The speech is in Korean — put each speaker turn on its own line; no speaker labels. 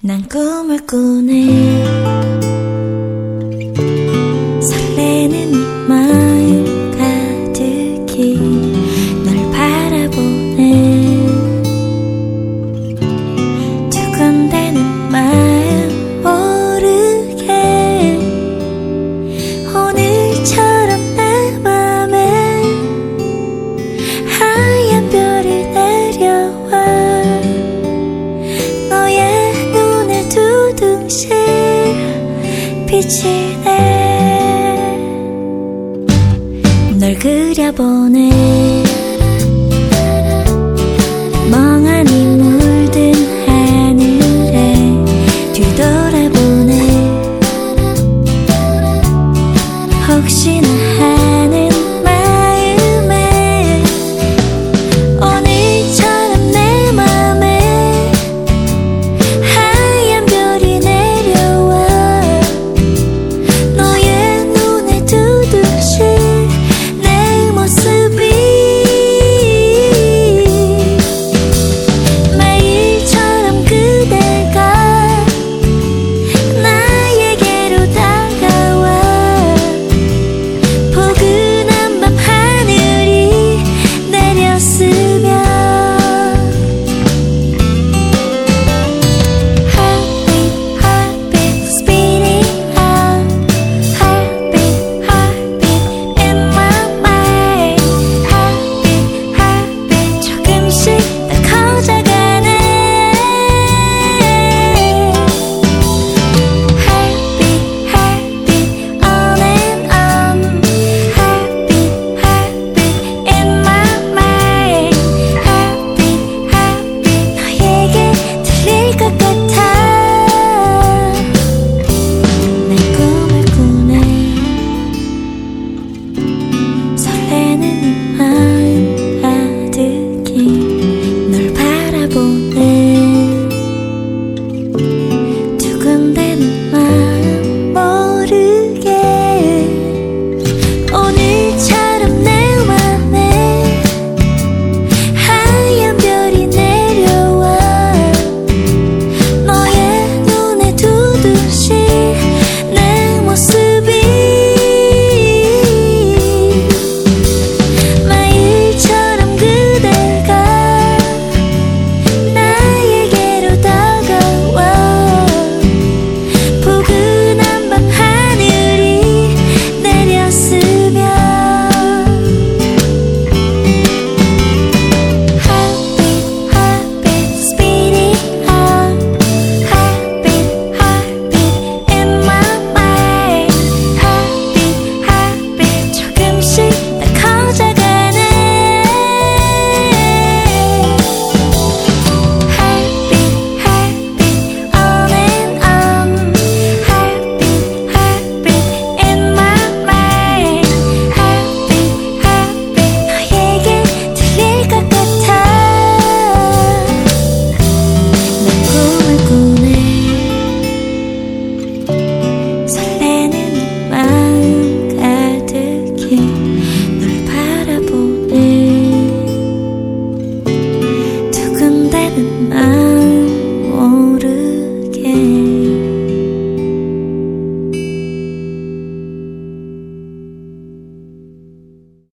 난 꿈을 꾸네 비치네. 널 그려보네. 멍하니 물든 하늘에 뒤돌아보네. 혹시나